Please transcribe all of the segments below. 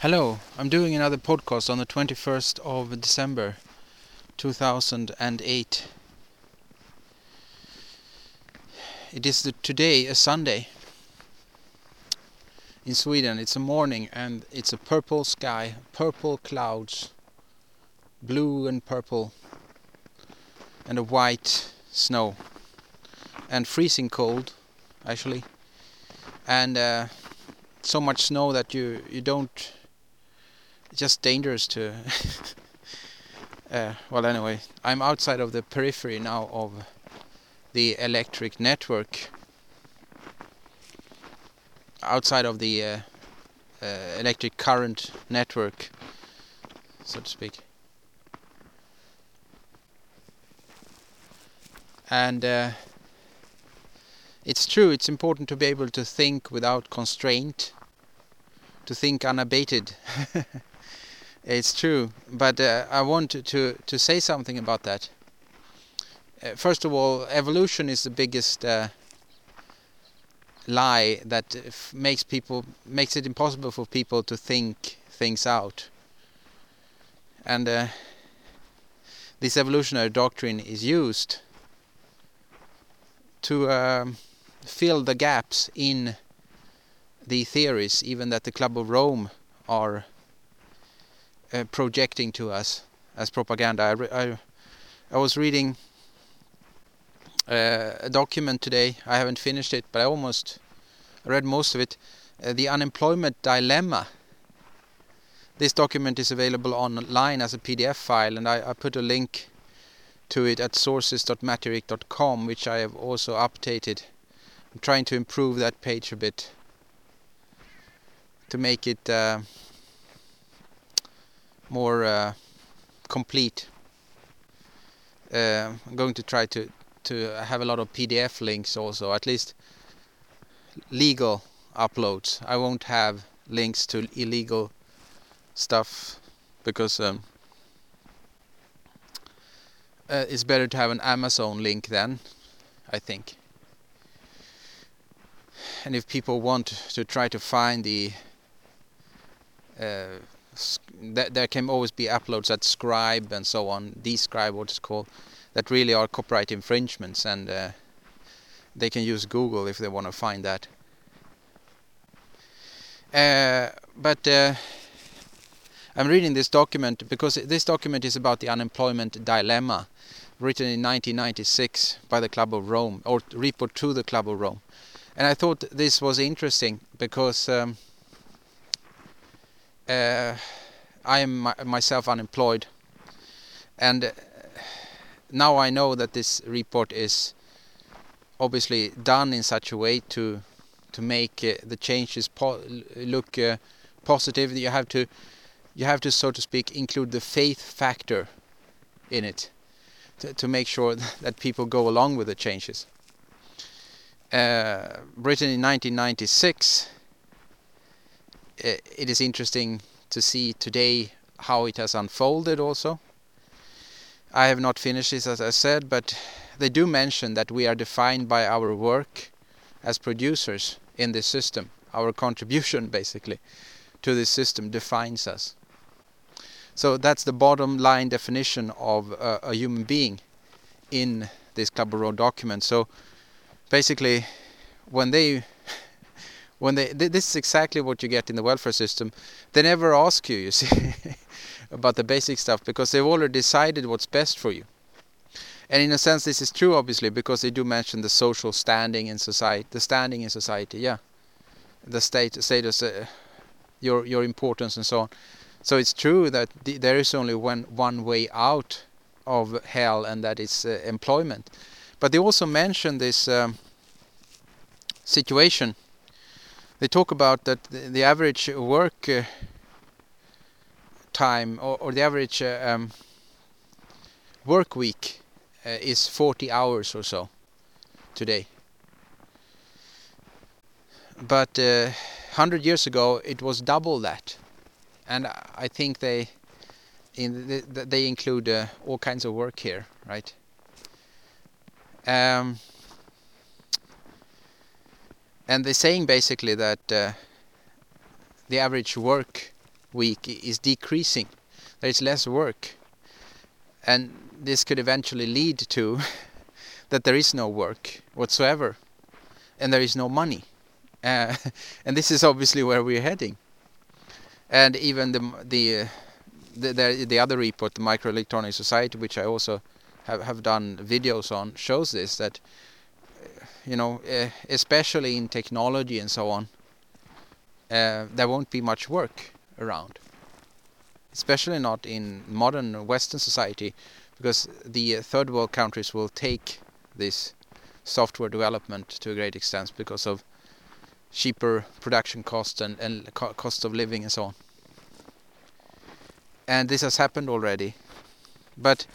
Hello, I'm doing another podcast on the 21st of December 2008. It is the, today a Sunday in Sweden. It's a morning and it's a purple sky, purple clouds, blue and purple, and a white snow, and freezing cold actually, and uh, so much snow that you you don't just dangerous to. uh, well, anyway, I'm outside of the periphery now of the electric network. Outside of the uh, uh, electric current network, so to speak. And uh, it's true, it's important to be able to think without constraint, to think unabated. It's true, but uh, I want to, to, to say something about that. Uh, first of all, evolution is the biggest uh, lie that makes people makes it impossible for people to think things out. And uh, this evolutionary doctrine is used to um, fill the gaps in the theories, even that the Club of Rome are uh, projecting to us as propaganda. I, I, I was reading uh, a document today. I haven't finished it, but I almost read most of it. Uh, the unemployment dilemma. This document is available online as a PDF file, and I, I put a link to it at sources.matterik.com, which I have also updated. I'm trying to improve that page a bit to make it uh, more uh, complete. Uh, I'm going to try to to have a lot of PDF links also, at least legal uploads. I won't have links to illegal stuff because um, uh, it's better to have an Amazon link then, I think. And if people want to try to find the uh, th there can always be uploads that scribe and so on, describe what it's called, that really are copyright infringements, and uh, they can use Google if they want to find that. Uh, but uh, I'm reading this document because this document is about the unemployment dilemma, written in 1996 by the Club of Rome, or report to the Club of Rome. And I thought this was interesting because um, uh, I am my, myself unemployed, and uh, now I know that this report is obviously done in such a way to to make uh, the changes po look uh, positive. You have to you have to so to speak include the faith factor in it to, to make sure that people go along with the changes. Uh, written in 1996 it is interesting to see today how it has unfolded also. I have not finished this as I said, but they do mention that we are defined by our work as producers in this system. Our contribution basically to this system defines us. So that's the bottom line definition of uh, a human being in this Rome document. So basically when they when they th this is exactly what you get in the welfare system. They never ask you you see about the basic stuff because they've already decided what's best for you. And in a sense this is true obviously because they do mention the social standing in society the standing in society yeah. The state status uh, your your importance and so on. So it's true that th there is only one one way out of hell and that is uh, employment. But they also mention this um, situation they talk about that the, average work uh, time or, or, the average uh, um, work week uh, is 40 hours or so today. But 100 uh, years ago it was double that. And I think they in the, they include uh, all kinds of work here, right? Um, and they're saying basically that uh, the average work week is decreasing. There is less work, and this could eventually lead to that there is no work whatsoever, and there is no money, uh, and this is obviously where we're heading. And even the the uh, the, the, the other report, the Microelectronic Society, which I also have have done videos on, shows this that you know, uh, especially in technology and so on, uh, there won't be much work around. Especially not in modern Western society, because the uh, third world countries will take this software development to a great extent because of cheaper production costs and, and co cost of living and so on. And this has happened already. But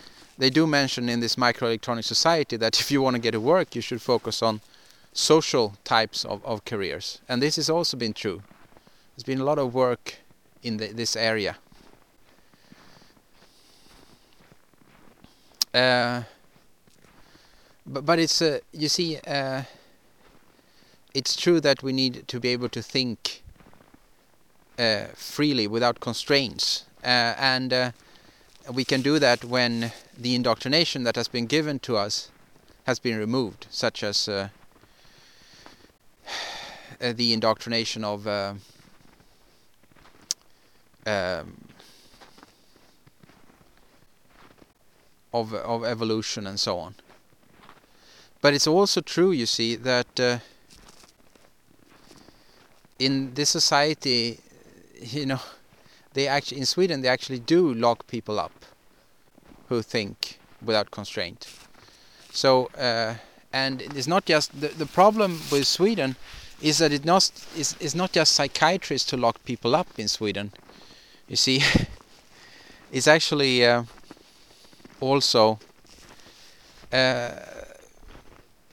they do mention in this microelectronic society that if you want to get a work, you should focus on social types of, of careers. And this has also been true. There's been a lot of work in the, this area. Uh, but, but it's uh, you see uh, it's true that we need to be able to think uh, freely without constraints uh, and uh, we can do that when the indoctrination that has been given to us has been removed, such as uh, uh, the indoctrination of uh, um, of of evolution and so on. But it's also true, you see, that uh, in this society, you know they actually in Sweden they actually do lock people up who think without constraint. So uh, and it's not just the the problem with Sweden is that it not is is not just psychiatrists to lock people up in Sweden. You see, it's actually uh, also uh,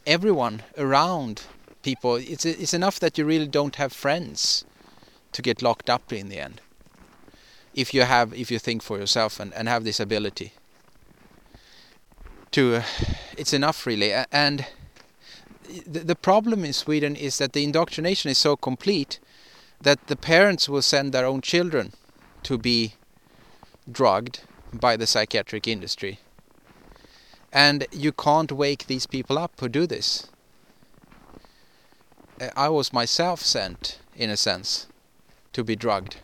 everyone around people. It's it's enough that you really don't have friends to get locked up in the end if you have if you think for yourself and, and have this ability to uh, it's enough really. And the, the problem in Sweden is that the indoctrination is so complete that the parents will send their own children to be drugged by the psychiatric industry. And you can't wake these people up who do this. Uh, I was myself sent in a sense to be drugged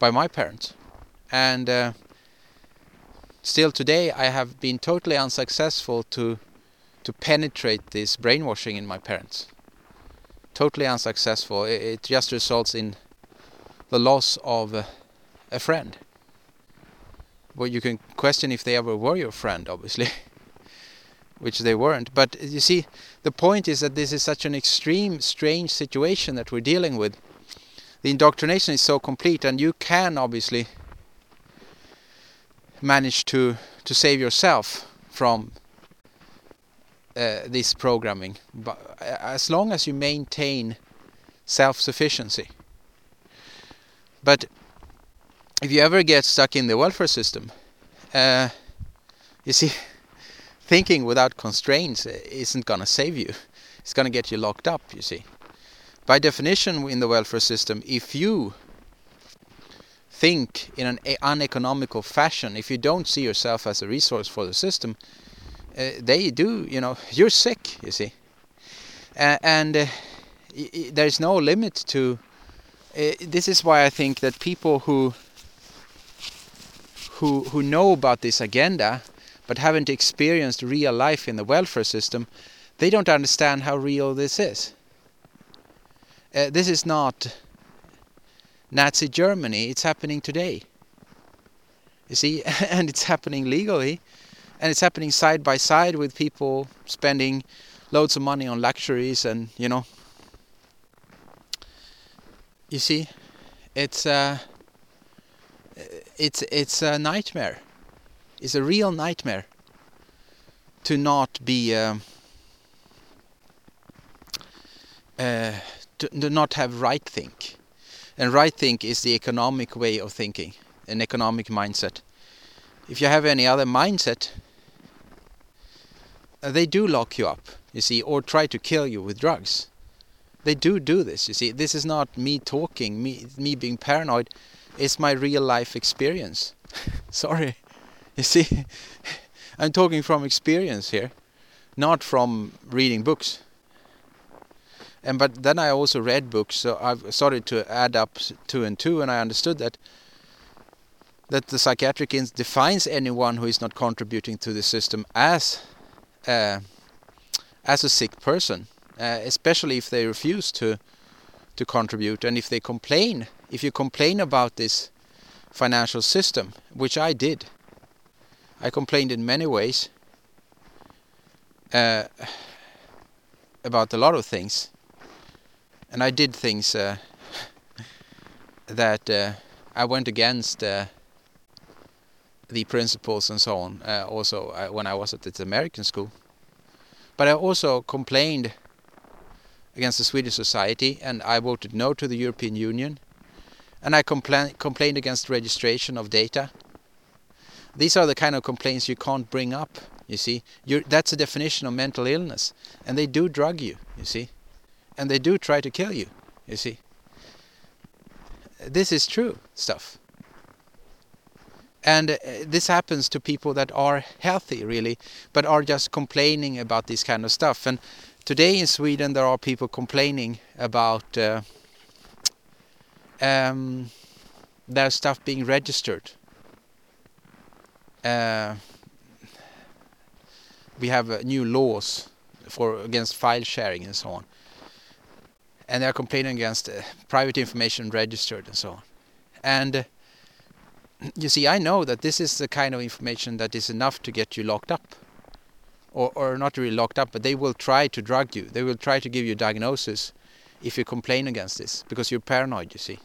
by my parents. And uh, still today I have been totally unsuccessful to to penetrate this brainwashing in my parents. Totally unsuccessful. It, it just results in the loss of uh, a friend. Well, you can question if they ever were your friend, obviously, which they weren't. But you see, the point is that this is such an extreme, strange situation that we're dealing with the indoctrination is so complete and you can obviously manage to to save yourself from uh, this programming. But uh, as long as you maintain self-sufficiency. But if you ever get stuck in the welfare system uh, you see thinking without constraints isn't gonna save you. It's gonna get you locked up you see by definition in the welfare system, if you think in an uneconomical fashion, if you don't see yourself as a resource for the system, uh, they do, you know, you're sick, you see. Uh, and uh, there's no limit to. Uh, this is why I think that people who who who know about this agenda but haven't experienced real life in the welfare system, they don't understand how real this is. Uh, this is not Nazi Germany, it's happening today. You see, and it's happening legally, and it's happening side by side with people spending loads of money on luxuries and, you know. You see, it's a, uh, it's it's a nightmare. It's a real nightmare to not be um, uh, do not have right think. And right think is the economic way of thinking, an economic mindset. If you have any other mindset, uh, they do lock you up, you see, or try to kill you with drugs. They do do this, you see. This is not me talking, me me being paranoid. It's my real life experience. Sorry. You see, I'm talking from experience here, not from reading books. And but then I also read books, so I've started to add up two and two, and I understood that that the psychiatric ins defines anyone who is not contributing to the system as uh, as a sick person, uh, especially if they refuse to to contribute and if they complain. If you complain about this financial system, which I did, I complained in many ways uh, about a lot of things, and I did things uh, that uh, I went against uh, the principles and so on. Uh, also, uh, when I was at the American school, but I also complained against the Swedish society, and I voted no to the European Union, and I compla complained against registration of data. These are the kind of complaints you can't bring up. You see, You're, that's a definition of mental illness, and they do drug you. You see, and they do try to kill you. You see, this is true stuff. And uh, this happens to people that are healthy really but are just complaining about this kind of stuff. And today in Sweden there are people complaining about uh, um, their stuff being registered. Uh, we have uh, new laws for against file sharing and so on and they are complaining against uh, private information registered and so on and you see, I know that this is the kind of information that is enough to get you locked up. Or, or not really locked up, but they will try to drug you. They will try to give you a diagnosis if you complain against this, because you're paranoid, you see.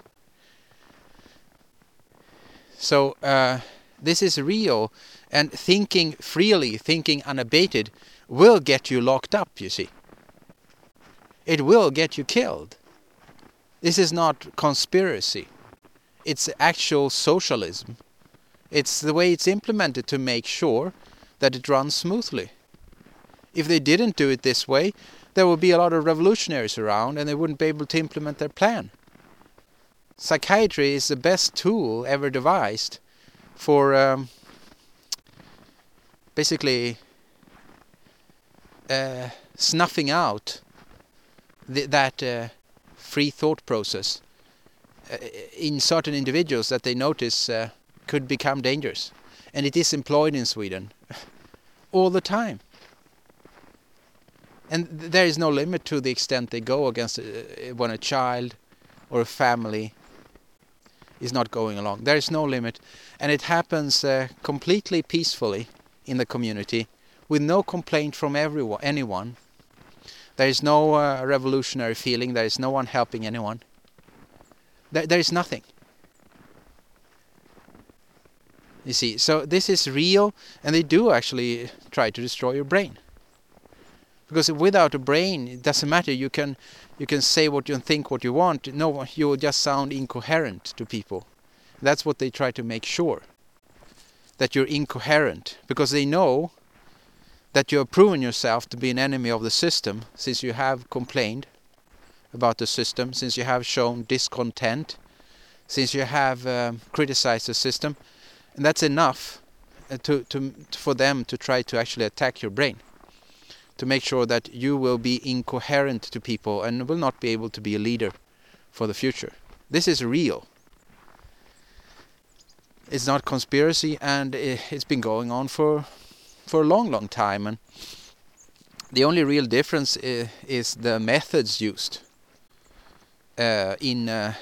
So uh, this is real, and thinking freely, thinking unabated, will get you locked up, you see. It will get you killed. This is not conspiracy it's actual socialism. It's the way it's implemented to make sure that it runs smoothly. If they didn't do it this way, there would be a lot of revolutionaries around and they wouldn't be able to implement their plan. Psychiatry is the best tool ever devised for um, basically uh, snuffing out th that uh, free thought process uh, in certain individuals that they notice uh, could become dangerous. And it is employed in Sweden all the time. And th there is no limit to the extent they go against uh, when a child or a family is not going along. There is no limit. And it happens uh, completely peacefully in the community with no complaint from everyone, anyone. There is no uh, revolutionary feeling. There is no one helping anyone. There, there is nothing. You see, so this is real, and they do actually try to destroy your brain. Because without a brain, it doesn't matter. You can you can say what you think, what you want. No, you will just sound incoherent to people. That's what they try to make sure. That you're incoherent, because they know that you have proven yourself to be an enemy of the system, since you have complained about the system, since you have shown discontent, since you have um, criticized the system, and that's enough uh, to, to, for them to try to actually attack your brain, to make sure that you will be incoherent to people and will not be able to be a leader for the future. This is real. It's not conspiracy, and it's been going on for for a long, long time. And the only real difference is, is the methods used uh, in uh,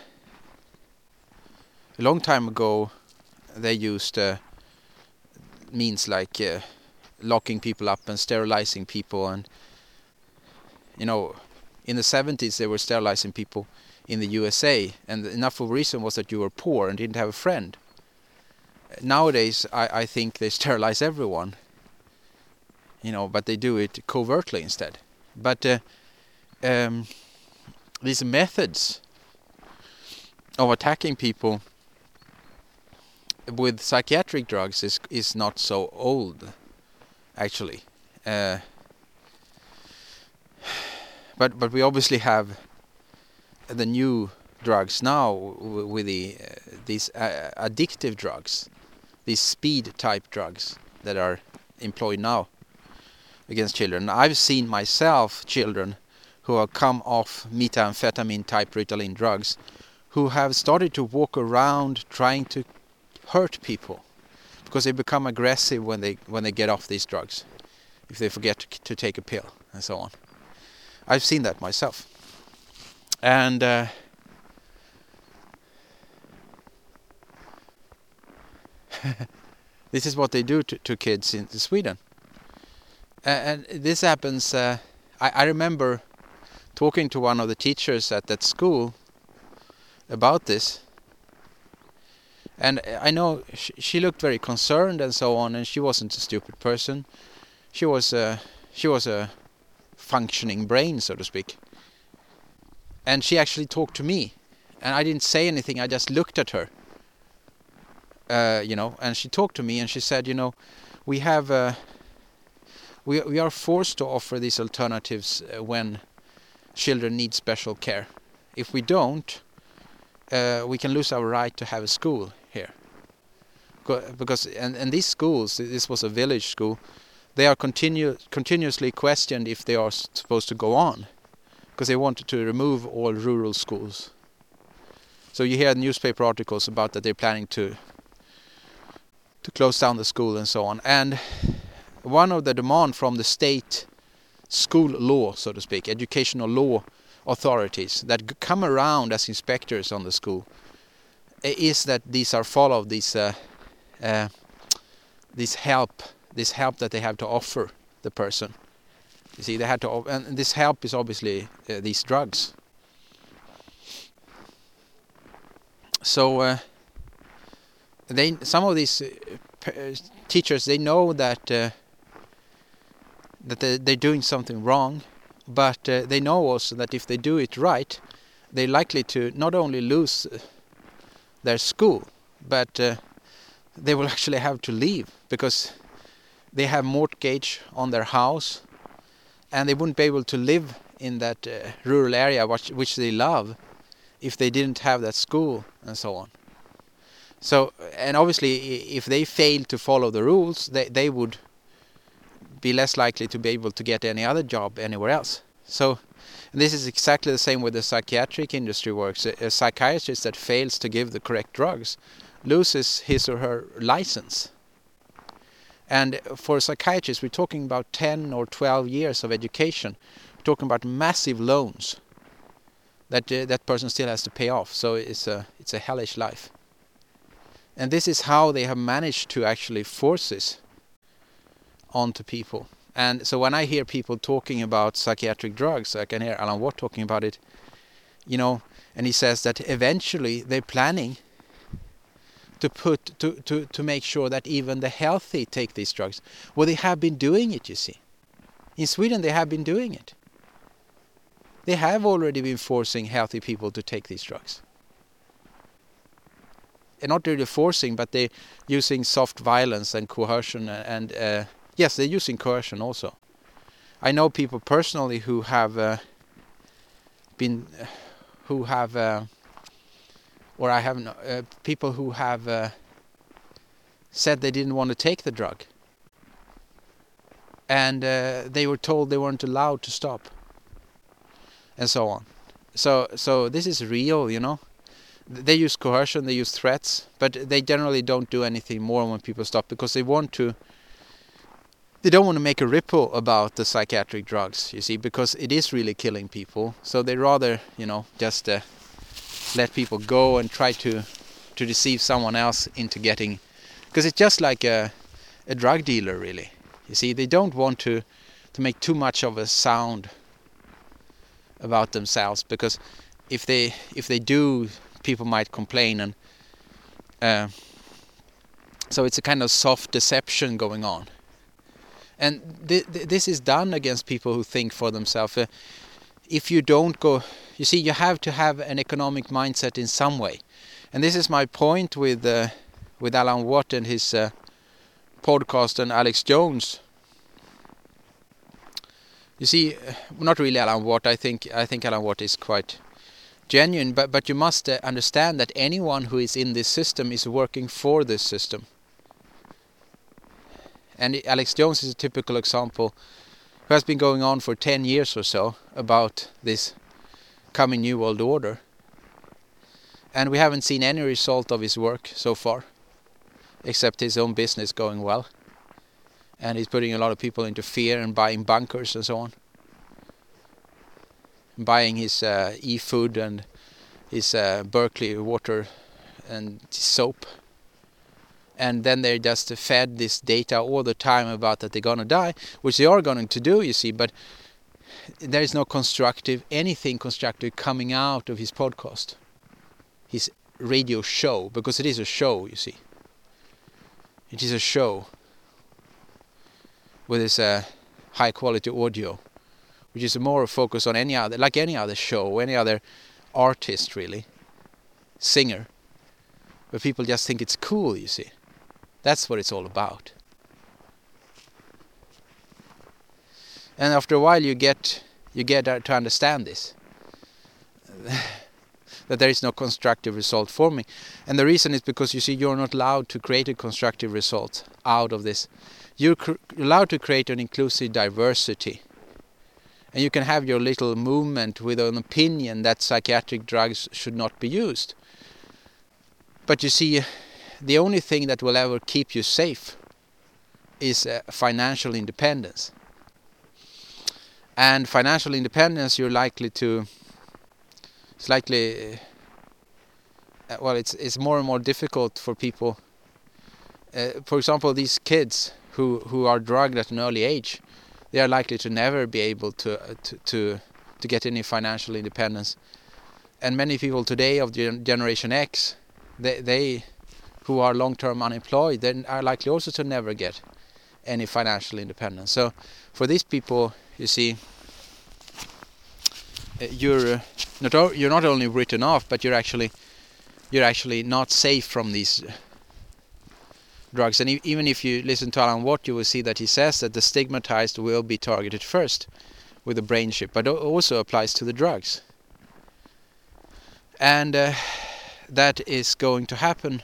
a long time ago they used uh, means like uh, locking people up and sterilizing people and you know in the 70s they were sterilizing people in the USA and enough of a reason was that you were poor and didn't have a friend nowadays I, I think they sterilize everyone you know but they do it covertly instead. But uh, um, these methods of attacking people with psychiatric drugs is is not so old actually. Uh, but but we obviously have the new drugs now with the uh, these uh, addictive drugs, these speed type drugs that are employed now against children. I've seen myself children who have come off methamphetamine type Ritalin drugs who have started to walk around trying to hurt people because they become aggressive when they when they get off these drugs if they forget to, take a pill and so on. I've seen that myself. And uh, this is what they do to, to kids in Sweden. Uh, and this happens. Uh, I, I remember talking to one of the teachers at that school about this. And I know she, she looked very concerned and so on, and she wasn't a stupid person. She was a she was a functioning brain, so to speak. And she actually talked to me, and I didn't say anything. I just looked at her. Uh, you know, and she talked to me, and she said, you know, we have uh, we we are forced to offer these alternatives uh, when children need special care. If we don't, uh, we can lose our right to have a school here. Because and, and these schools, this was a village school, they are continu continuously questioned if they are supposed to go on, because they wanted to remove all rural schools. So you hear newspaper articles about that they're planning to to close down the school and so on. And one of the demand from the state school law, so to speak, educational law authorities that come around as inspectors on the school is that these are followed these uh, uh, this help this help that they have to offer the person. You see they had to and this help is obviously uh, these drugs. So uh, they some of these uh, teachers they know that that they're doing something wrong, but uh, they know also that if they do it right, they're likely to not only lose uh, their school, but uh, they will actually have to leave because they have mortgage on their house and they wouldn't be able to live in that uh, rural area which, which they love if they didn't have that school and so on. So, and obviously if they fail to follow the rules, they, they would be less likely to be able to get any other job anywhere else. So this is exactly the same with the psychiatric industry works. A, a psychiatrist that fails to give the correct drugs loses his or her license. And for psychiatrists, we're talking about 10 or 12 years of education. We're talking about massive loans that uh, that person still has to pay off. So it's a it's a hellish life. And this is how they have managed to actually force this onto people. And so when I hear people talking about psychiatric drugs, I can hear Alan Watt talking about it, you know, and he says that eventually they're planning to put to, to, to make sure that even the healthy take these drugs. Well, they have been doing it, you see. In Sweden, they have been doing it. They have already been forcing healthy people to take these drugs. And not really forcing, but they're using soft violence and coercion and uh, Yes, they're using coercion also. I know people personally who have uh, been, uh, who have, uh, or I have uh, people who have uh, said they didn't want to take the drug, and uh, they were told they weren't allowed to stop, and so on. So, so this is real, you know. They use coercion, they use threats, but they generally don't do anything more when people stop because they want to they don't want to make a ripple about the psychiatric drugs, you see, because it is really killing people. So they rather, you know, just uh, let people go and try to to deceive someone else into getting, because it's just like a a drug dealer, really. You see, they don't want to to make too much of a sound about themselves because if they if they do, people might complain and. Uh, so it's a kind of soft deception going on and th th this is done against people who think for themselves. Uh, if you don't go, you see, you have to have an economic mindset in some way, and this is my point with uh, with Alan Watt and his uh, podcast and Alex Jones. You see, uh, not really Alan Watt. I think I think Alan Watt is quite genuine, but but you must uh, understand that anyone who is in this system is working for this system. And Alex Jones is a typical example who has been going on for 10 years or so about this coming new world order. And we haven't seen any result of his work so far, except his own business going well. And he's putting a lot of people into fear and buying bunkers and so on. Buying his uh, e-food and his uh, Berkey water and soap and then they're just fed this data all the time about that they're gonna die, which they are going to do, you see, but there is no constructive anything constructive coming out of his podcast, his radio show, because it is a show, you see. It is a show with this uh, high quality audio, which is more focused on any other, like any other show, any other artist really, singer, but people just think it's cool, you see. That's what it's all about. And after a while you get you get to understand this. that there is no constructive result for me. And the reason is because you see you're not allowed to create a constructive result out of this. You're allowed to create an inclusive diversity. And you can have your little movement with an opinion that psychiatric drugs should not be used. But you see, the only thing that will ever keep you safe is uh, financial independence. And financial independence, you're likely to. It's likely. Uh, well, it's it's more and more difficult for people. Uh, for example, these kids who who are drugged at an early age, they are likely to never be able to uh, to to to get any financial independence. And many people today of the generation X, they they who are long-term unemployed, then are likely also to never get any financial independence. So for these people, you see, uh, you're uh, not you're not only written off, but you're actually you're actually not safe from these drugs. And even if you listen to Alan Watt, you will see that he says that the stigmatized will be targeted first with the brain chip, but also applies to the drugs. And uh, that is going to happen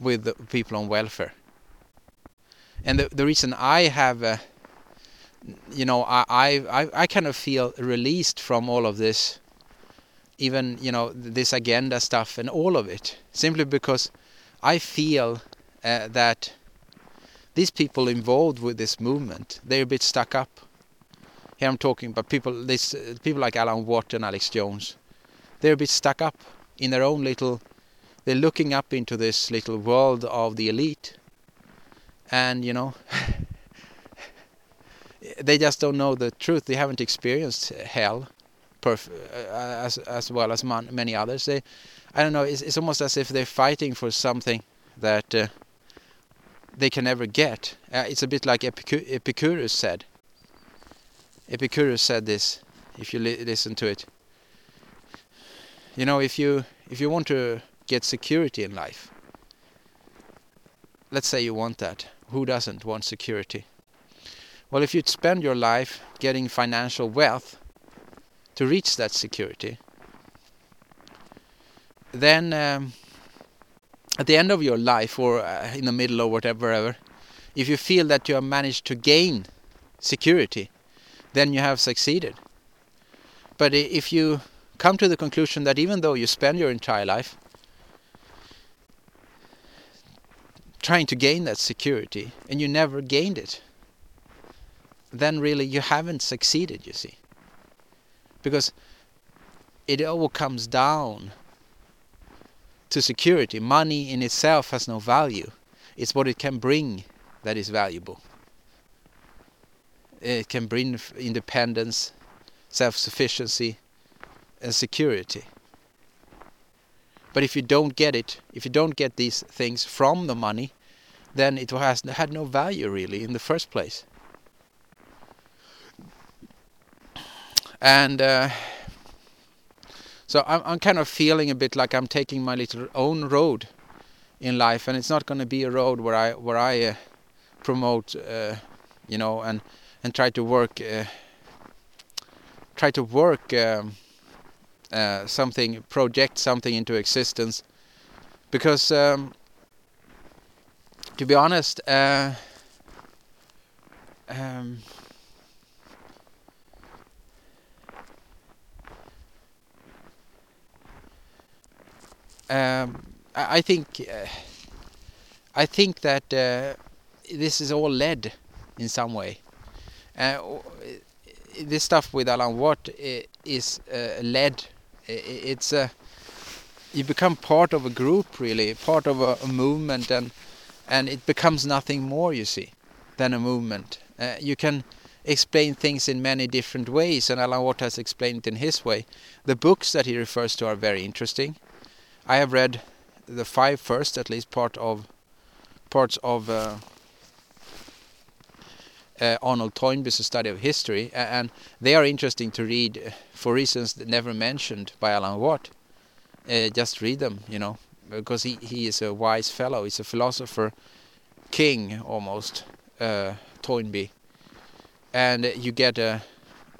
with people on welfare. And the the reason I have, uh, you know, I, I I kind of feel released from all of this, even you know this agenda stuff and all of it, simply because I feel uh, that these people involved with this movement they're a bit stuck up. Here I'm talking about people this uh, people like Alan Watt and Alex Jones. They're a bit stuck up in their own little they're looking up into this little world of the elite. And you know they just don't know the truth. They haven't experienced hell uh, as as well as many others. They i don't know it's, it's almost as if they're fighting for something that uh, they can never get. Uh, it's a bit like Epicur epicurus said. Epicurus said this if you li listen to it. You know if you if you want to get security in life. Let's say you want that. Who doesn't want security? Well, if you spend your life getting financial wealth to reach that security, then um, at the end of your life or uh, in the middle or whatever, if you feel that you have managed to gain security, then you have succeeded. But if you come to the conclusion that even though you spend your entire life trying to gain that security and you never gained it, then really you haven't succeeded, you see. Because it all comes down to security. Money in itself has no value. It's what it can bring that is valuable. It can bring independence, self-sufficiency and security. But if you don't get it, if you don't get these things from the money, then it has had no value really in the first place. And uh, so I'm, I'm kind of feeling a bit like I'm taking my little own road in life, and it's not going to be a road where I where I uh, promote, uh, you know, and and try to work, uh, try to work. Um, uh, something, project something into existence, because um, to be honest, uh, um, um, I, I think uh, I think that uh, this is all led in some way. Uh, this stuff with Alan Watt is led. It's a you become part of a group, really, part of a, a, movement, and and it becomes nothing more, you see, than a movement. Uh, you can explain things in many different ways, and Alan Watt has explained it in his way. The books that he refers to are very interesting. I have read the five first, at least part of parts of uh, uh, Arnold Toynbee's study of history, and they are interesting to read uh, for reasons that never mentioned by Alan Watt. Uh, just read them, you know, because he, he is a wise fellow. He's a philosopher king almost, uh, Toynbee, and you get a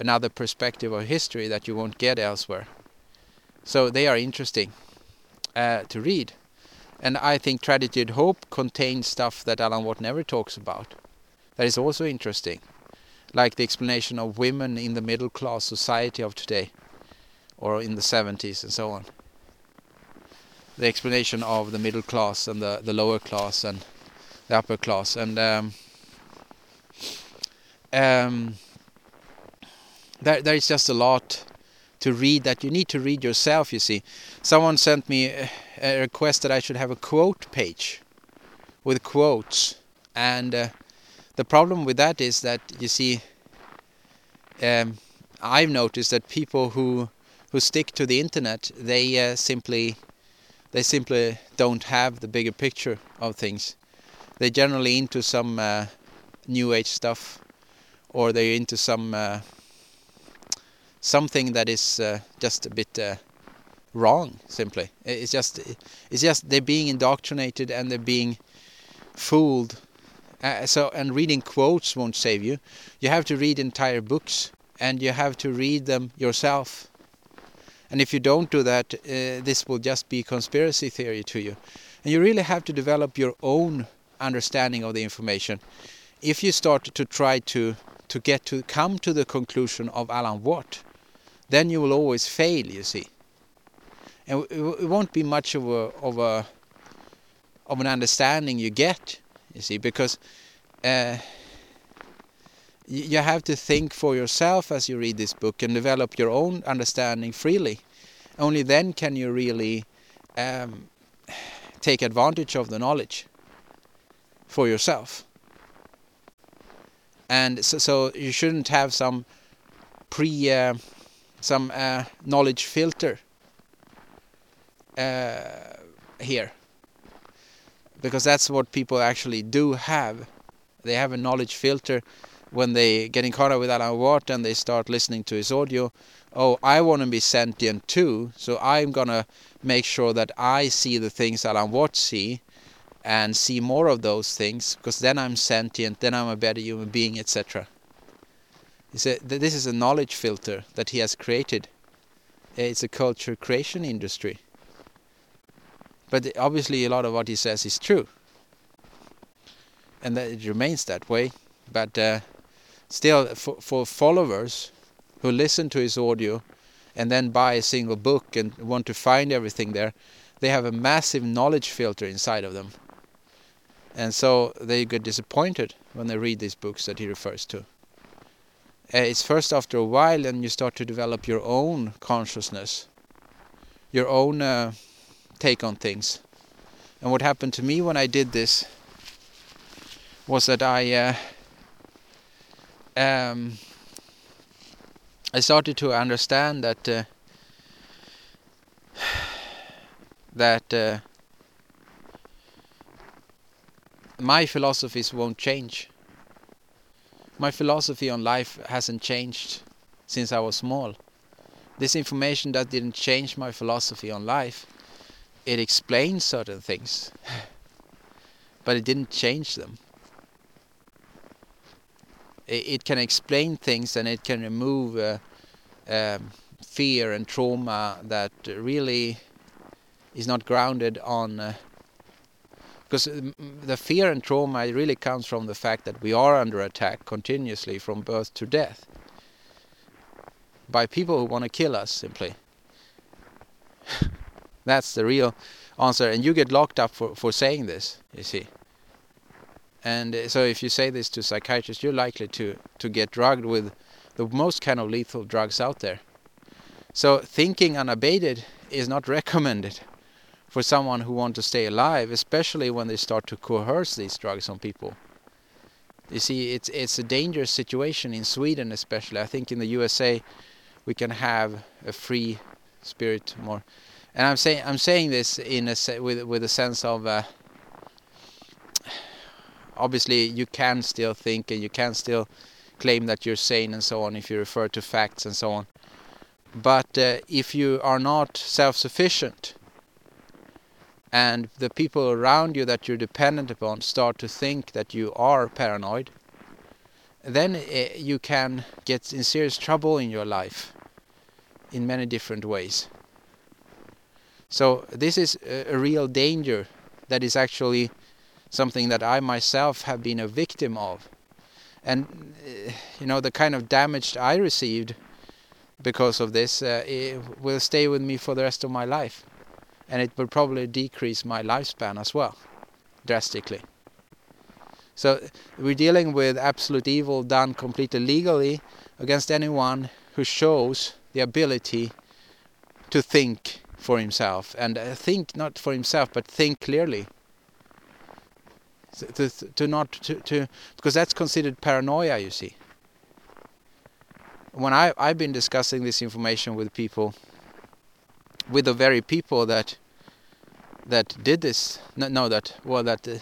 another perspective of history that you won't get elsewhere. So they are interesting uh, to read. And I think Tragedy and Hope contains stuff that Alan Watt never talks about that is also interesting, like the explanation of women in the middle class society of today, or in the 70s and so on. The explanation of the middle class and the, the lower class and the upper class. And um, um, there, there is just a lot to read that you need to read yourself, you see. Someone sent me a request that I should have a quote page with quotes. And uh, the problem with that is that you see, um, I've noticed that people who who stick to the internet, they uh, simply they simply don't have the bigger picture of things. They're generally into some uh, new age stuff, or they're into some uh, something that is uh, just a bit uh, wrong. Simply, it's just it's just they're being indoctrinated and they're being fooled uh, so and reading quotes won't save you. You have to read entire books and you have to read them yourself. And if you don't do that, uh, this will just be conspiracy theory to you. And you really have to develop your own understanding of the information. If you start to try to to get to come to the conclusion of Alan Watt, then you will always fail. You see, and it won't be much of a of a of an understanding you get you see, because uh, you have to think for yourself as you read this book and develop your own understanding freely. Only then can you really um, take advantage of the knowledge for yourself. And so, so you shouldn't have some pre, uh, some uh, knowledge filter uh, here because that's what people actually do have. They have a knowledge filter when they get in contact with Alan Watt and they start listening to his audio. Oh, I want to be sentient too, so I'm gonna make sure that I see the things Alan Watt see and see more of those things because then I'm sentient, then I'm a better human being, etc. This is a knowledge filter that he has created. It's a culture creation industry. But obviously, a lot of what he says is true, and that it remains that way. But uh, still, for, for followers who listen to his audio and then buy a single book and want to find everything there, they have a massive knowledge filter inside of them. And so they get disappointed when they read these books that he refers to. Uh, it's first after a while and you start to develop your own consciousness, your own uh, take on things. And what happened to me when I did this was that I uh, um, I started to understand that uh, that uh, my philosophies won't change. My philosophy on life hasn't changed since I was small. This information that didn't change my philosophy on life it explains certain things, but it didn't change them. It, it can explain things and it can remove uh, um, fear and trauma that really is not grounded on uh, because the fear and trauma really comes from the fact that we are under attack continuously from birth to death by people who want to kill us simply that's the real answer and you get locked up for for saying this you see and uh, so if you say this to psychiatrists you're likely to to get drugged with the most kind of lethal drugs out there so thinking unabated is not recommended for someone who wants to stay alive, especially when they start to coerce these drugs on people. You see, it's it's a dangerous situation in Sweden, especially. I think in the USA, we can have a free spirit more, and I'm saying I'm saying this in a with with a sense of. Uh, obviously, you can still think and you can still claim that you're sane and so on if you refer to facts and so on. But uh, if you are not self-sufficient and the people around you that you're dependent upon start to think that you are paranoid, then uh, you can get in serious trouble in your life in many different ways. So this is a, real danger that is actually something that I myself have been a victim of. And uh, you know the kind of damage I received because of this uh, will stay with me for the rest of my life and it will probably decrease my lifespan as well drastically so we're dealing with absolute evil done completely legally against anyone who shows the ability to think for himself. And uh, think not for himself but think clearly. To, to not to, to because that's considered paranoia you see. When I I've been discussing this information with people, with the very people that that did this, no, no that well that uh,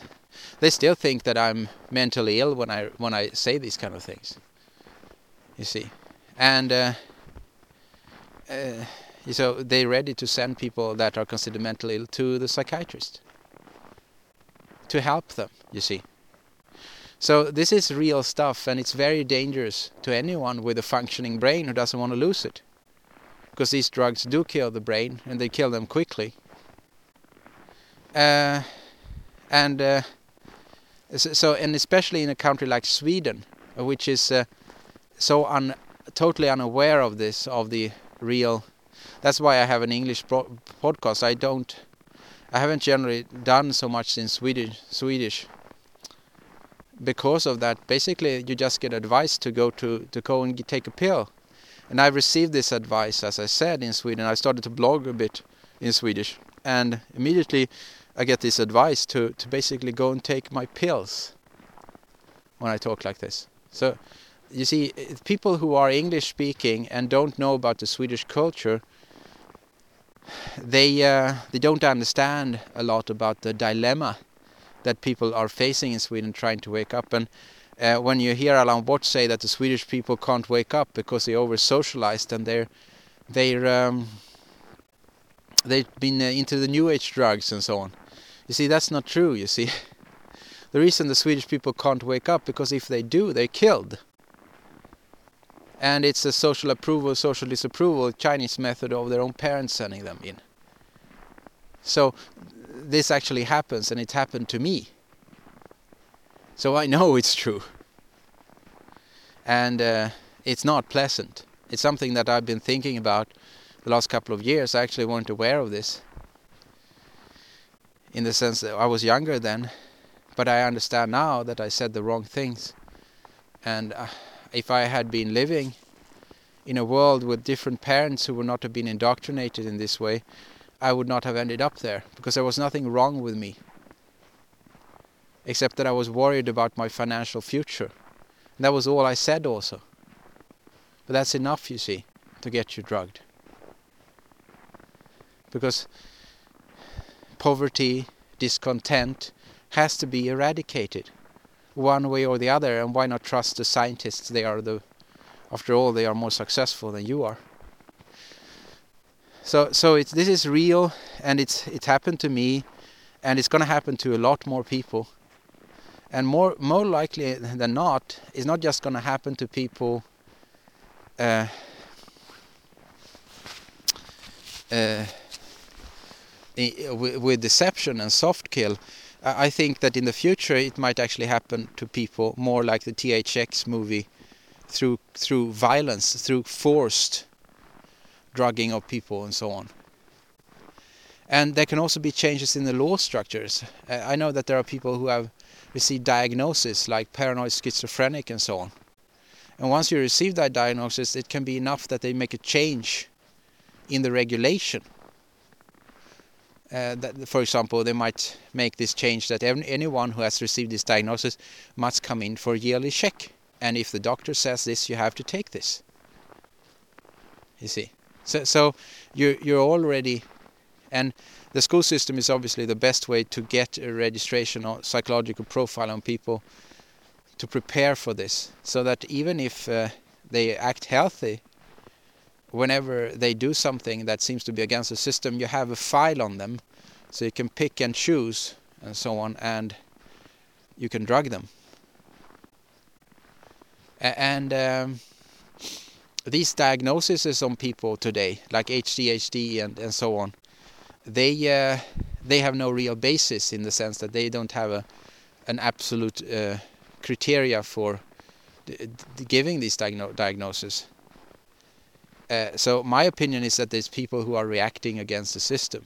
they still think that I'm mentally ill when I when I say these kind of things. You see, and uh, uh, so they're ready to send people that are considered mentally ill to the psychiatrist to help them. You see. So this is real stuff and it's very dangerous to anyone with a functioning brain who doesn't want to lose it. Because these drugs do kill the brain and they kill them quickly. Uh, and uh, so and especially in a country like Sweden, which is uh, so un totally unaware of this of the real. That's why I have an English podcast. I don't. I haven't generally done so much in Swedish Swedish because of that, basically you just get advice to go to to go and take a pill. And I received this advice, as I said, in Sweden. I started to blog a bit in Swedish, and immediately I get this advice to to basically go and take my pills when I talk like this. So you see, people who are English speaking and don't know about the Swedish culture, they uh, they don't understand a lot about the dilemma that people are facing in Sweden trying to wake up. And uh, when you hear Alan Watts say that the Swedish people can't wake up because they're over socialized and they're they're um, they've been uh, into the new age drugs and so on. You see, that's not true. You see, the reason the Swedish people can't wake up because if they do, they're killed. And it's a social approval, social disapproval Chinese method of their own parents sending them in. So this actually happens and it happened to me. So I know it's true. And uh, it's not pleasant. It's something that I've been thinking about the last couple of years. I actually weren't aware of this. In the sense that I was younger then, but I understand now that I said the wrong things. And uh, if I had been living in a world with different parents who would not have been indoctrinated in this way, I would not have ended up there because there was nothing wrong with me except that I was worried about my financial future. And that was all I said also. But that's enough, you see, to get you drugged. Because poverty, discontent has to be eradicated one way or the other and why not trust the scientists? They are the after all they are more successful than you are. So so it's this is real and it's it happened to me and it's going to happen to a lot more people. And more more likely than not it's not just going to happen to people uh, uh, with deception and soft kill, I think that in the future it might actually happen to people more like the THX movie, through through violence, through forced drugging of people and so on. And there can also be changes in the law structures. Uh, I know that there are people who have received diagnosis like paranoid schizophrenic and so on. And once you receive that diagnosis, it can be enough that they make a change in the regulation. Uh, that, for example, they might make this change that anyone who has received this diagnosis must come in for a yearly check. And if the doctor says this, you have to take this. You see, so so you're you're already and the school system is obviously the best way to get a registration or psychological profile on people to prepare for this so that even if uh, they act healthy whenever they do something that seems to be against the system you have a file on them so you can pick and choose and so on and you can drug them and um, these diagnoses on people today like ADHD and, and so on they uh, they have no real basis in the sense that they don't have a an absolute uh, criteria for giving these diagno diagnoses. Uh, so my opinion is that there's people who are reacting against the system.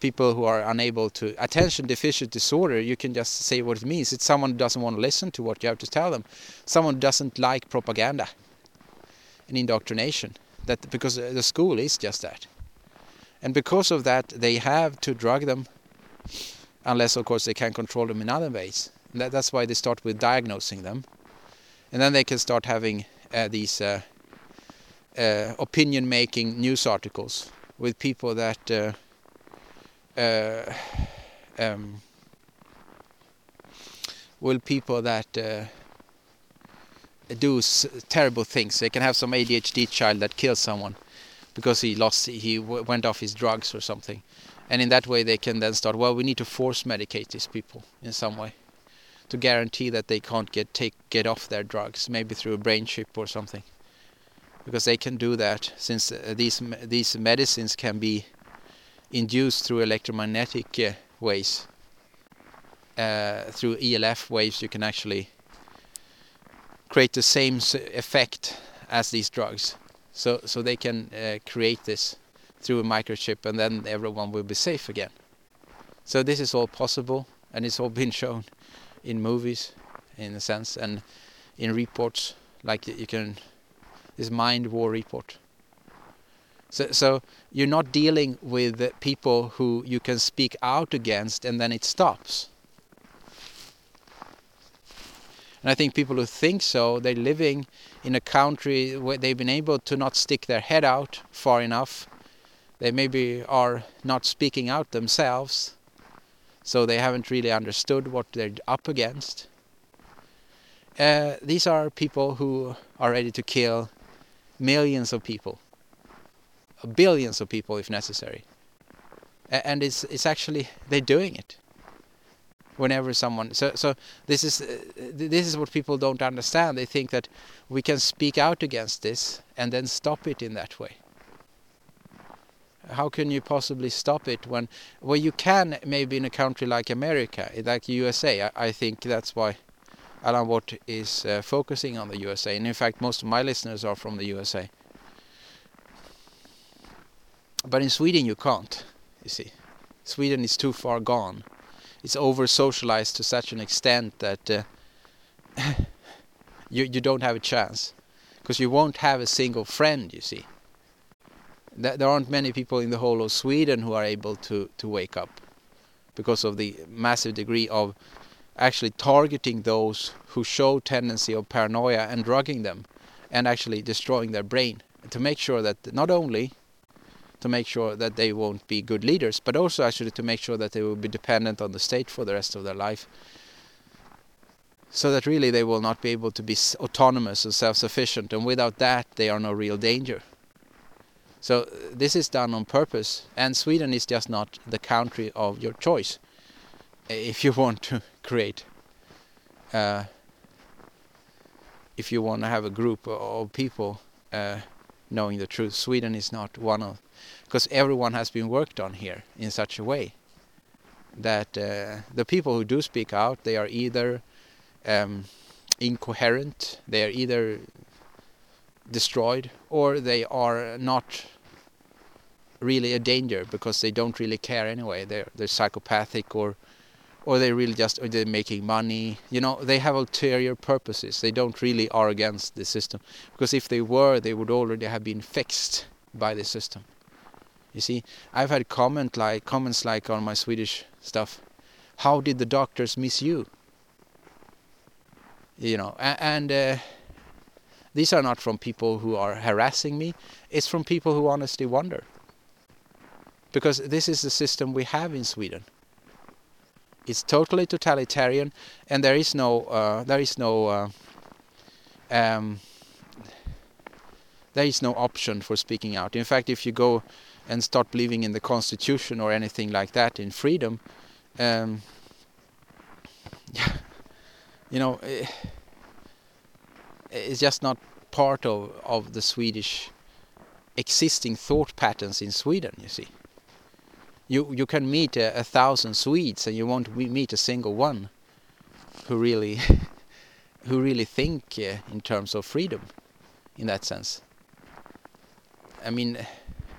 People who are unable to attention deficit disorder. You can just say what it means. It's someone who doesn't want to listen to what you have to tell them. Someone who doesn't like propaganda and indoctrination. That because the school is just that and because of that they have to drug them unless of course they can control them in other ways that, that's why they start with diagnosing them and then they can start having uh, these uh, uh, opinion making news articles with people that uh, uh, um, will people that uh, do terrible things. They can have some ADHD child that kills someone because he lost he went off his drugs or something. And in that way they can then start well we need to force medicate these people in some way to guarantee that they can't get take get off their drugs maybe through a brain chip or something because they can do that since uh, these these medicines can be induced through electromagnetic uh, waves. Uh, through ELF waves you can actually create the same effect as these drugs. So so they can create this through a microchip and then everyone will be safe again. So this is all possible and it's all been shown in movies in a sense and in reports like you can this mind war report so so you're not dealing with people who you can speak out against and then it stops and I think people who think so, they're living in a country where they've been able to not stick their head out far enough. They maybe are not speaking out themselves, so they haven't really understood what they're up against. Uh, these are people who are ready to kill millions of people, billions of people if necessary. And it's it's actually they're doing it. Whenever someone so so this is uh, this is what people don't understand. They think that we can speak out against this and then stop it in that way. How can you possibly stop it when well you can maybe in a country like America like USA I, I think that's why Alan Watt is uh, focusing on the USA and in fact most of my listeners are from the USA but in Sweden you can't you see. Sweden is too far gone. It's over socialized to such an extent that uh, you you don't have a chance because you won't have a single friend you see. There aren't many people in the whole of Sweden who are able to to wake up because of the massive degree of actually targeting those who show tendency of paranoia and drugging them and actually destroying their brain to make sure that not only to make sure that they won't be good leaders, but also actually to make sure that they will be dependent on the state for the rest of their life. So that really they will not be able to be autonomous and self-sufficient, and without that they are no real danger. So uh, this is done on purpose, and Sweden is just not the country of your choice if you want to create. Uh, if you want to have a group of people uh, knowing the truth, Sweden is not one of because everyone has been worked on here in such a way that uh, the people who do speak out they are either um, incoherent they are either destroyed or they are not really a danger because they don't really care anyway they're they're psychopathic or or they really just or they're making money. You know they have ulterior purposes. They don't really are against the system. Because if they were they would already have been fixed by the system. You see i've had comment like comments like on my swedish stuff. How did the doctors miss you? You know and, uh, these are not from people who are harassing me. It's from people who honestly wonder. Because this is the system we have in Sweden it's totally totalitarian and there is no uh, there is no uh, um, there is no option for speaking out. In fact if you go and start believing in the constitution or anything like that in freedom um, you know eh, it's just not part of of the Swedish existing thought patterns in Sweden you see you you can meet a, a thousand Swedes and you won't meet a single one who really who really think uh, in terms of freedom in that sense. I mean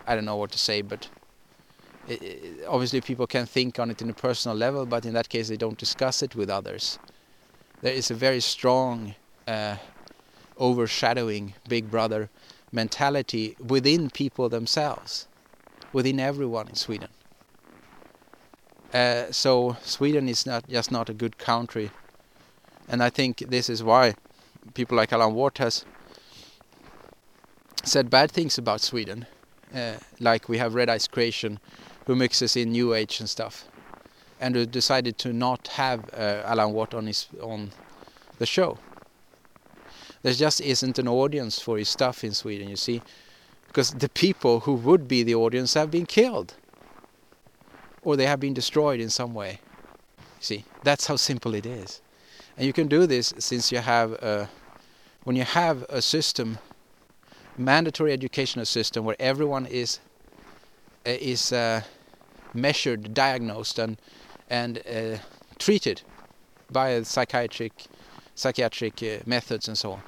I don't know what to say but it, it, obviously people can think on it in a personal level but in that case they don't discuss it with others. There is a very strong uh, overshadowing big brother mentality within people themselves within everyone in Sweden uh, so Sweden is not just not a good country, and I think this is why people like Alan Watt has said bad things about Sweden, uh, like we have Red Ice Creation, who mixes in New Age and stuff, and who decided to not have uh, Alan Watt on his on the show. There just isn't an audience for his stuff in Sweden, you see, because the people who would be the audience have been killed or they have been destroyed in some way. See, that's how simple it is. And you can do this since you have a, when you have a system, mandatory educational system where everyone is uh, is uh, measured, diagnosed, and and uh, treated by psychiatric psychiatric uh, methods and so on.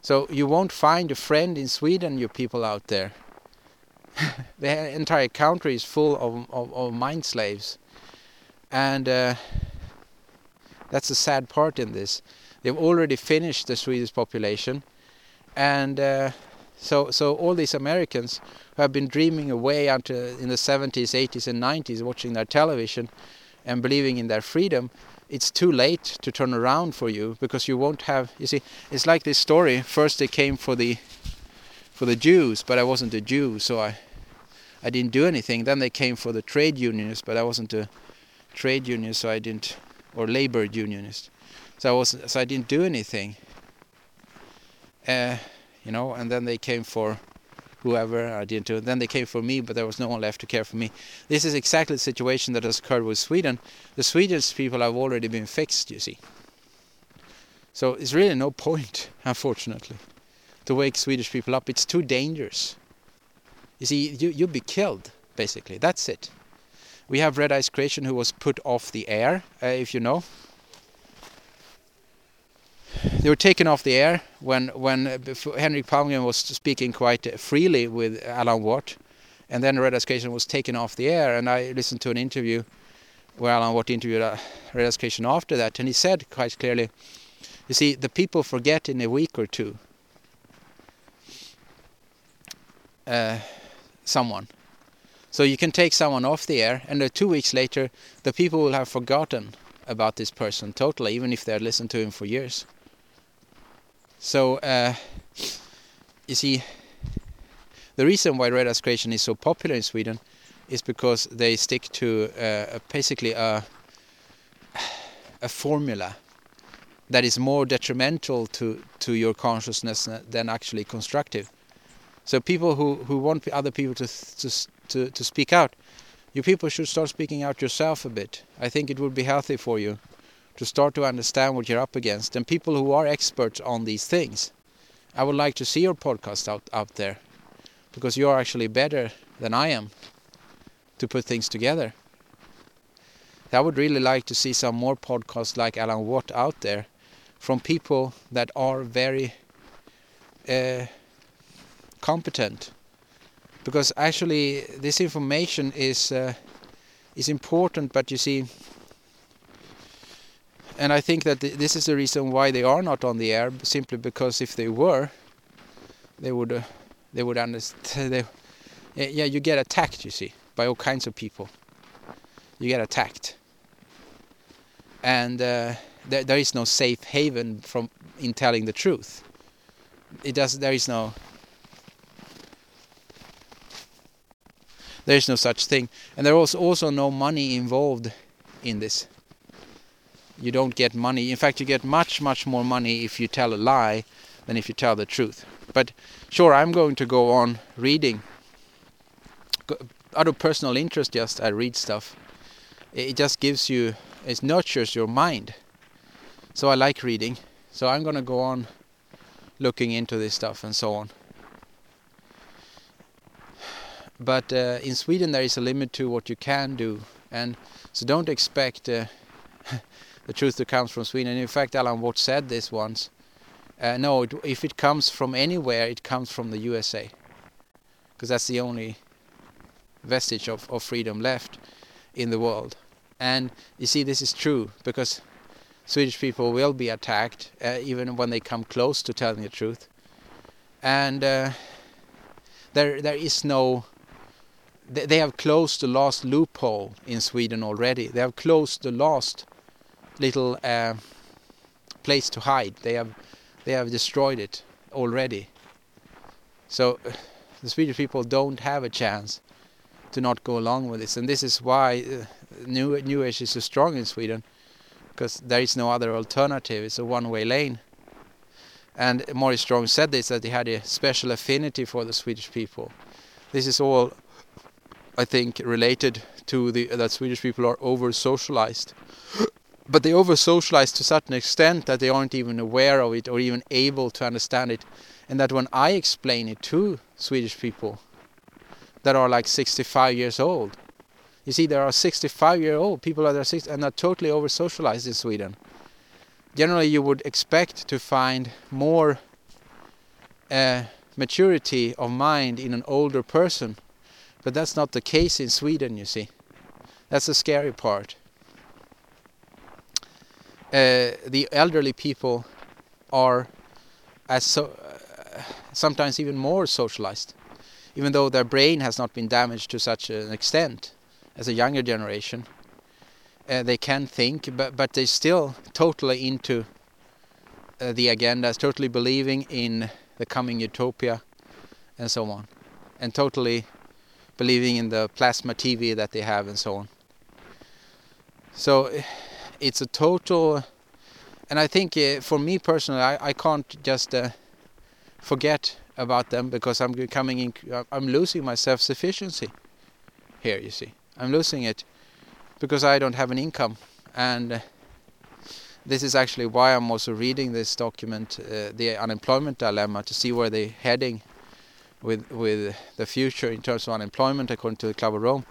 So you won't find a friend in Sweden, you people out there, the entire country is full of, of, of mind slaves. And uh, that's the sad part in this. They've already finished the Swedish population. And uh, so, so all these Americans who have been dreaming away until in the 70s, 80s, and 90s, watching their television and believing in their freedom, it's too late to turn around for you because you won't have. You see, it's like this story. First, they came for the for the Jews, but I wasn't a Jew, so I I didn't do anything. Then they came for the trade unionists, but I wasn't a trade unionist, so I didn't, or labor unionist. So I was, so I didn't do anything. Uh, you know, and then they came for whoever I didn't do. Then they came for me, but there was no one left to care for me. This is exactly the situation that has occurred with Sweden. The Swedish people have already been fixed, you see. So it's really no point, unfortunately, to wake Swedish people up. It's too dangerous. You see, you, you'll be killed, basically. That's it. We have Red Ice Creation who was put off the air, uh, if you know. They were taken off the air when when uh, Henrik Palmgren was speaking quite freely with Alan Watt, and then Red Ice Creation was taken off the air. And I listened to an interview where Alan Watt interviewed uh, Red Ice Creation after that, and he said quite clearly, "You see, the people forget in a week or two." Uh, someone. So you can take someone off the air, and uh, two weeks later, the people will have forgotten about this person totally, even if they had listened to him for years. So, uh, you see, the reason why Red Ice Creation is so popular in Sweden is because they stick to uh, basically a, a formula that is more detrimental to, to your consciousness than actually constructive. So people who, who want other people to, to to to speak out, you people should start speaking out yourself a bit. I think it would be healthy for you to start to understand what you're up against. And people who are experts on these things, I would like to see your podcast out out there. because you are actually better than I am to put things together. I would really like to see some more podcasts like Alan Watt out there from people that are very uh, competent. Because actually this information is uh, is important but you see and I think that th this is the reason why they are not on the air simply because if they were they would uh, they would understand they, yeah you get attacked you see by all kinds of people. You get attacked. And uh, there, there is no safe haven from in telling the truth. It does there is no there is no such thing. And there is also no money involved in this. You don't get money. In fact you get much much more money if you tell a lie than if you tell the truth. But sure i'm going to go on reading. Out of personal interest just i read stuff. It just gives you it nurtures your mind. So i like reading. So i'm going to go on looking into this stuff and so on. But uh, in Sweden there is a limit to what you can do, and so don't expect uh, the truth to come from Sweden. In fact, Alan Watt said this once. Uh, no, it, if it comes from anywhere, it comes from the USA, because that's the only vestige of, of freedom left in the world. And you see, this is true because Swedish people will be attacked uh, even when they come close to telling the truth. And uh, there there is no they, have closed the last loophole in Sweden already. They have closed the last little uh, place to hide. They have they have destroyed it already. So the Swedish people don't have a chance to not go along with this, and this is why uh, New New Age is so strong in Sweden because there is no other alternative. It's a one-way lane. And Maurice Strong said this that he had a special affinity for the Swedish people. This is all, I think, related to the that Swedish people are over-socialized. but they over-socialized to such an extent that they aren't even aware of it or even able to understand it. And that when I explain it to Swedish people that are like 65 years old, you see, there are 65 year old people that are 60 and are totally over socialized in Sweden. Generally, you would expect to find more uh, maturity of mind in an older person, but that's not the case in Sweden, you see. That's the scary part. Uh, the elderly people are as so, uh, sometimes even more socialized, even though their brain has not been damaged to such an extent as a younger generation. Uh, they can think, but but they're still totally into uh, the agendas, totally believing in the coming utopia, and so on, and totally believing in the plasma TV that they have, and so on. So it's a total, and I think uh, for me personally, I, I can't just uh, forget about them because I'm coming in, I'm losing my self-sufficiency here. You see. I'm losing it because I don't have an income and uh, this is actually why I'm also reading this document, uh, the unemployment dilemma, to see where they're heading with with the future in terms of unemployment, according to the Club of Rome.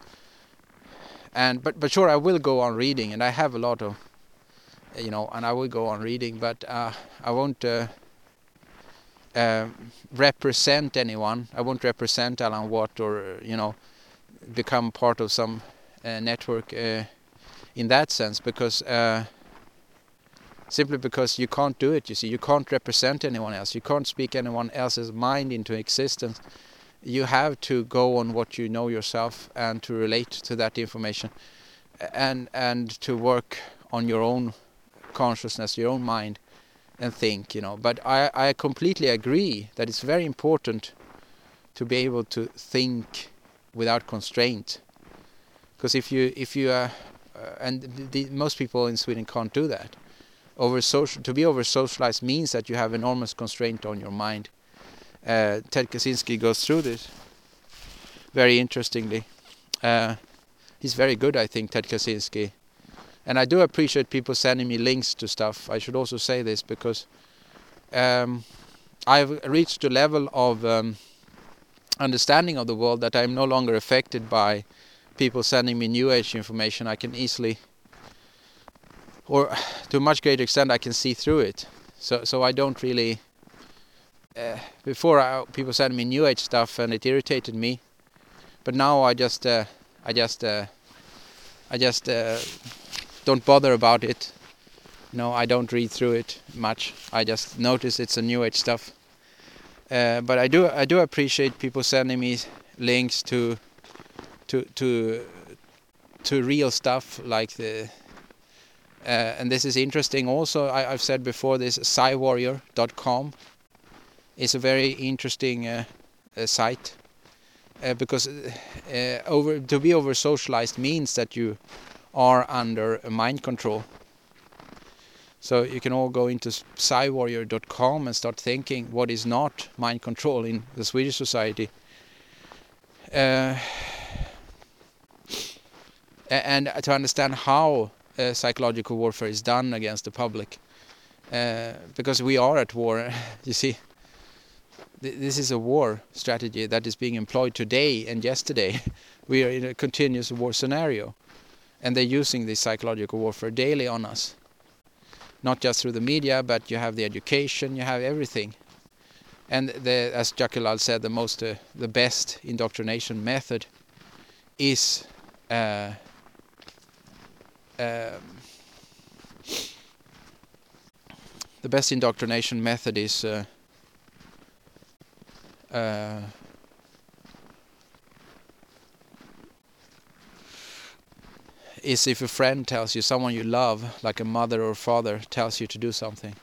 And but but sure, I will go on reading, and I have a lot of, you know, and I will go on reading, but uh, I won't uh, uh, represent anyone. I won't represent Alan Watt or you know become part of some uh, network uh, in that sense because uh, simply because you can't do it you see you can't represent anyone else you can't speak anyone else's mind into existence you have to go on what you know yourself and to relate to that information and and to work on your own consciousness your own mind and think you know but i i completely agree that it's very important to be able to think without constraint. Because if you if you uh, uh, and the, most people in Sweden can't do that. Over social to be over socialized means that you have enormous constraint on your mind. Uh, Ted Kaczynski goes through this very interestingly. Uh, he's very good, I think, Ted Kaczynski. And I do appreciate people sending me links to stuff. I should also say this because um, I've reached a level of um, understanding of the world that I'm no longer affected by people sending me new age information. I can easily, or to a much greater extent, I can see through it. So so I don't really. Uh, before I, people sent me new age stuff and it irritated me, but now I just uh, I just uh, I just don't bother about it. No, I don't read through it much. I just notice it's a new age stuff. But I do I do appreciate people sending me links to to to to real stuff like the and this is interesting also I, have said before this psywarrior.com is a very interesting uh, uh, site uh, because uh, over to be over socialized means that you are under mind control so you can all go into psywarrior.com and start thinking what is not mind control in the Swedish society. Uh, and to understand how uh, psychological warfare is done against the public. Uh, because we are at war, you see. This is a war strategy that is being employed today and yesterday. we are in a continuous war scenario. And they're using this psychological warfare daily on us not just through the media, but you have the education, you have everything. And the, as Jacques Ellul said, the most, uh, the best indoctrination method is uh, um, the best indoctrination method is uh, uh is if a friend tells you, someone you love, like a mother or father, tells you to do something.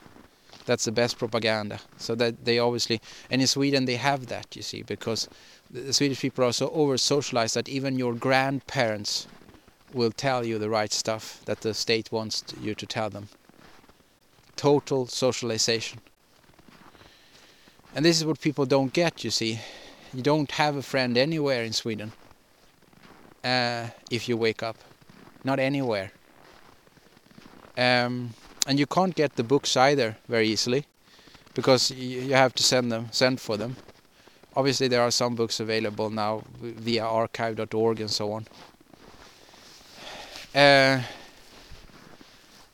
That's the best propaganda. So that they obviously, and in Sweden they have that, you see, because the Swedish people are so over socialized that even your grandparents will tell you the right stuff that the state wants you to tell them. Total socialization. And this is what people don't get, you see. You don't have a friend anywhere in Sweden uh, if you wake up not anywhere. Um, and you can't get the books either very easily because you have to send them, send for them. Obviously, there are some books available now via archive.org and so on. Uh,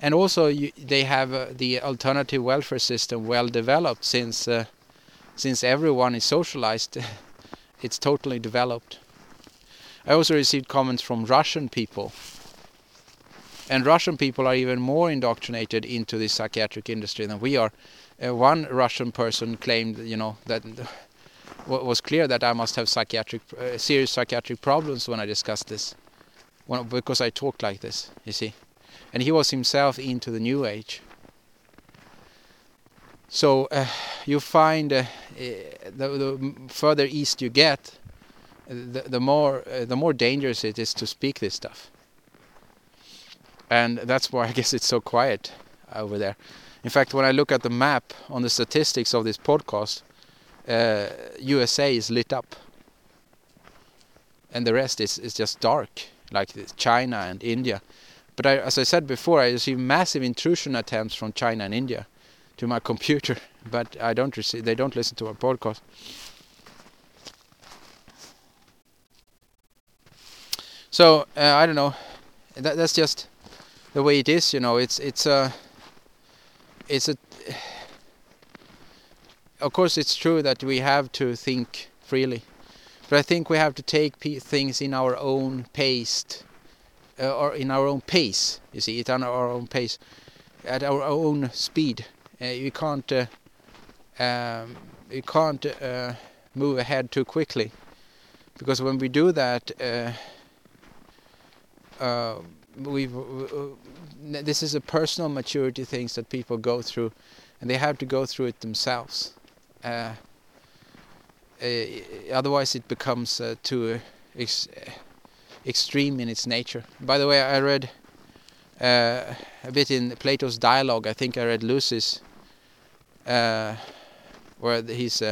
and also, you, they have uh, the alternative welfare system well developed since uh, since everyone is socialized. it's totally developed. I also received comments from Russian people and Russian people are even more indoctrinated into the psychiatric industry than we are. Uh, one Russian person claimed, you know, that was clear that I must have psychiatric, uh, serious psychiatric problems when I discussed this, because I talked like this. You see, and he was himself into the New Age. So uh, you find uh, the, the, further east you get, the, the more uh, the more dangerous it is to speak this stuff and that's why I guess it's so quiet over there. In fact, when I look at the map on the statistics of this podcast, uh, USA is lit up, and the rest is is just dark, like China and India. But I, as I said before, I receive massive intrusion attempts from China and India to my computer, but I don't receive. They don't listen to our podcast. So uh, I don't know. That, that's just the way it is you know it's it's a it's a of course it's true that we have to think freely but i think we have to take things in our own pace uh, or in our own pace you see it on our own pace at our own speed. Uh, you can't uh, um, you can't uh, move ahead too quickly because when we do that uh, uh, we this is a personal maturity things that people go through and they have to go through it themselves otherwise it becomes uh, too ex extreme in its nature by the way i read uh, a bit in plato's dialogue i think i read Lysis uh, where he's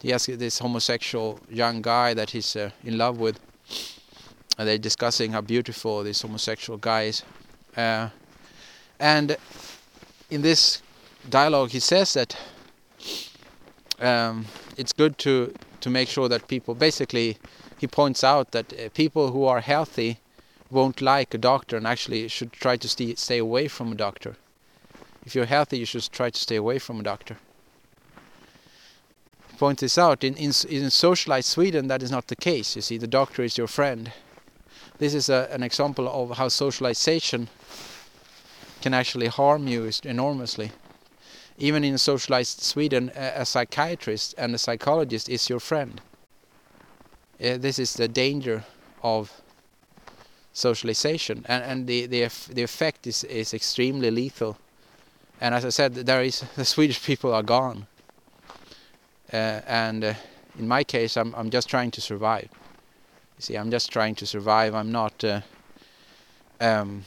he has this homosexual young guy that he's in love with and they're discussing how beautiful this homosexual guy is. Uh, and in this dialogue, he says that um, it's good to to make sure that people basically he points out that uh, people who are healthy won't like a doctor and actually should try to stay stay away from a doctor. If you're healthy, you should try to stay away from a doctor. Point this out in in, in socialized Sweden that is not the case. You see, the doctor is your friend. This is a, an example of how socialization can actually harm you enormously even in socialized Sweden, a, psychiatrist and a psychologist is your friend. Uh, this is the danger of socialization, and and the the the effect is is extremely lethal. And as I said, there is the Swedish people are gone. Uh, and uh, in my case, I'm I'm just trying to survive. You see, I'm just trying to survive. I'm not uh, um,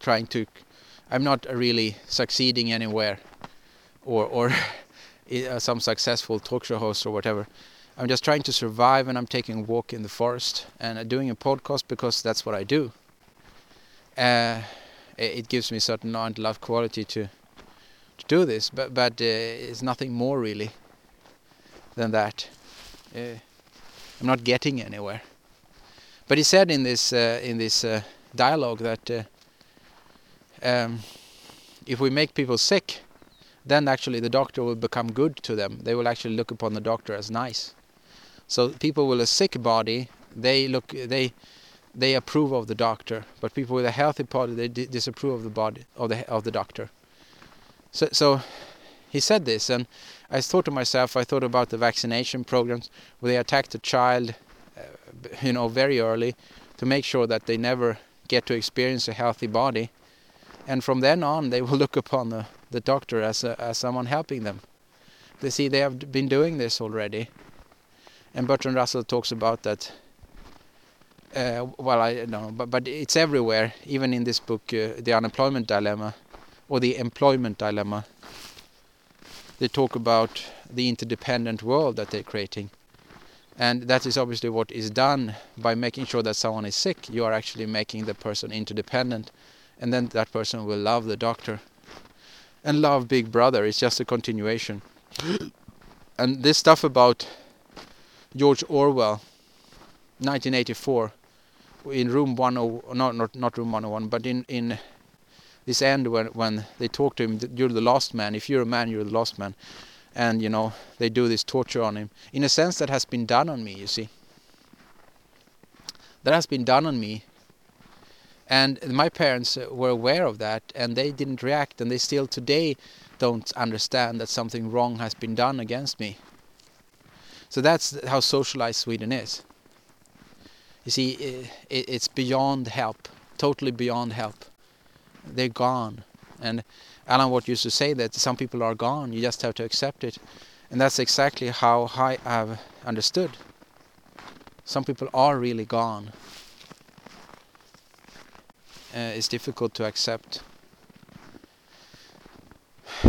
trying to I'm not really succeeding anywhere or or uh, some successful talk show host or whatever. I'm just trying to survive and I'm taking a walk in the forest and uh, doing a podcast because that's what I do. Uh, it gives me certain love quality to to do this, but but uh, it's nothing more really than that. Uh, I'm not getting anywhere. But he said in this uh, in this dialogue that um, if we make people sick, then actually the doctor will become good to them. They will actually look upon the doctor as nice. So people with a sick body, they look, they, they approve of the doctor. But people with a healthy body, they disapprove of the body of the of the doctor. So, so he said this, and I thought to myself, I thought about the vaccination programs where they attack the child, uh, you know, very early, to make sure that they never get to experience a healthy body and from then on they will look upon the, the doctor as a, as someone helping them. They see they have been doing this already, and Bertrand Russell talks about that. Uh, well, I don't know, but but it's everywhere. Even in this book, uh, the unemployment dilemma, or the employment dilemma. They talk about the interdependent world that they're creating, and that is obviously what is done by making sure that someone is sick. You are actually making the person interdependent and then that person will love the doctor and love Big Brother. It's just a continuation. and this stuff about George Orwell, 1984, in room 10, not not not room 101, but in in this end when when they talk to him, you're the lost man. If you're a man, you're the lost man, and you know they do this torture on him. In a sense, that has been done on me. You see, that has been done on me and my parents were aware of that and they didn't react and they still today don't understand that something wrong has been done against me. So that's how socialized sweden is. You see it's beyond help totally beyond help. They're gone. And alan watt used to say that some people are gone you just have to accept it. And that's exactly how i have understood. Some people are really gone uh, is difficult to accept.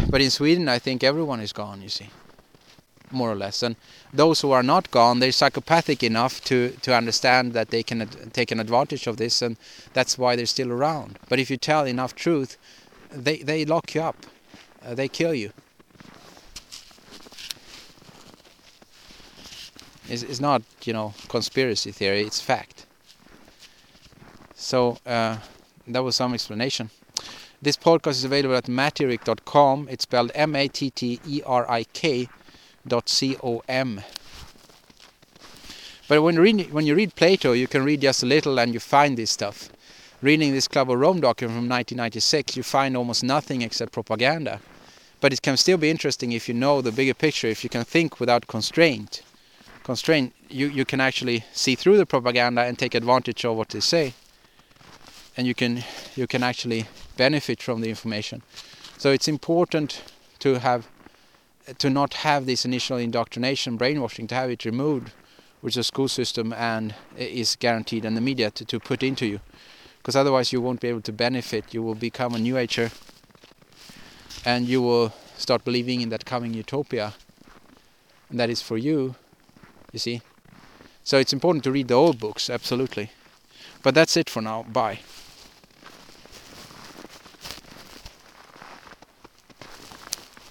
But in Sweden, I think everyone is gone. You see, more or less, and those who are not gone, they're psychopathic enough to to understand that they can take an advantage of this, and that's why they're still around. But if you tell enough truth, they they lock you up, uh, they kill you. It's, it's not you know conspiracy theory; it's fact. So. Uh, that was some explanation. This podcast is available at matterik.com. It's spelled M-A-T-T-E-R-I-K dot C-O-M. But when you, read, when you read Plato, you can read just a little and you find this stuff. Reading this Club of Rome document from 1996, you find almost nothing except propaganda. But it can still be interesting if you know the bigger picture, if you can think without constraint. Constraint, you, you can actually see through the propaganda and take advantage of what they say and you can you can actually benefit from the information. So it's important to have to not have this initial indoctrination, brainwashing, to have it removed, which the school system and eh, is guaranteed and the media to, to put into you, because otherwise you won't be able to benefit. You will become a new ager, and you will start believing in that coming utopia, and that is for you. You see, so it's important to read the old books, absolutely. But that's it for now. Bye.